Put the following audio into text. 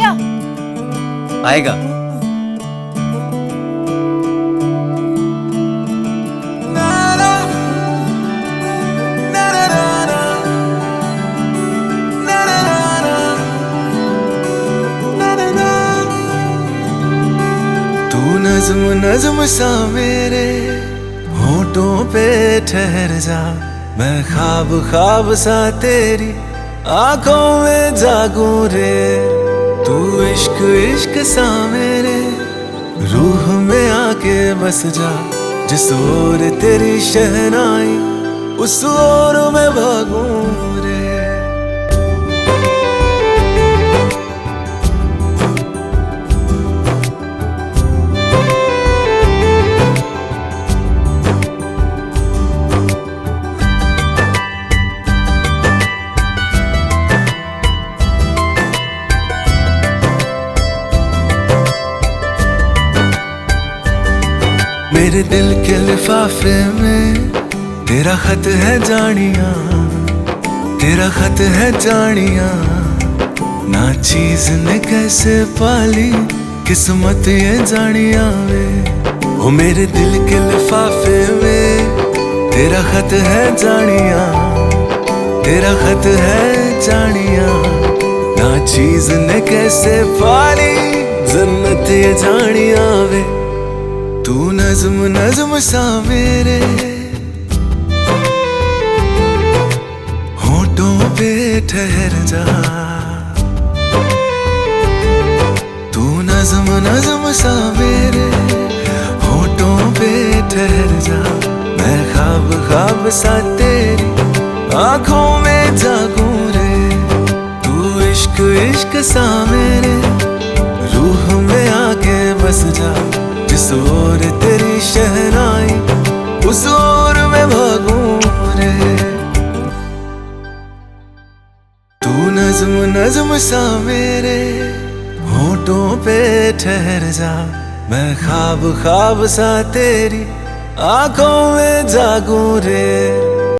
आएगा। तू नज्म नज्म सा मेरे होठों पे ठहर जा। मैं ख्वाब ख्वाब सा तेरी आँखों में जागू रे। तू इश्क इश्क सा मेरे रूह में आके बस जा। जिस ओर तेरी शहनाई, उस ओर मैं भागूं रे। मेरे दिल के लिफाफे में तेरा खत है जानिया, तेरा खत है जानिया। ना चीज़ ने कैसे पाली, किस्मत ये जानिया वे ओ मेरे दिल के लिफाफे में तेरा खत है जानिया, तेरा खत है जानिया। ना चीज़ ने कैसे पाली, जन्नत ये जानिया वे तू नज्म नज्म सा मेरे। होठों पे ठहर जा। तू नज्म नज्म सा मेरे। होठों पे ठहर जा। मैं ख्वाब ख्वाब सा तेरी आँखों में जागू रे। तू इश्क इश्क सा मेरे। रूह में आके बस जा। उस मैं भागूं रे तू नज्म नज्म सा मेरे होठों पे ठहर जा। मैं ख्वाब ख्वाब सा तेरी आँखों में जागूं रे।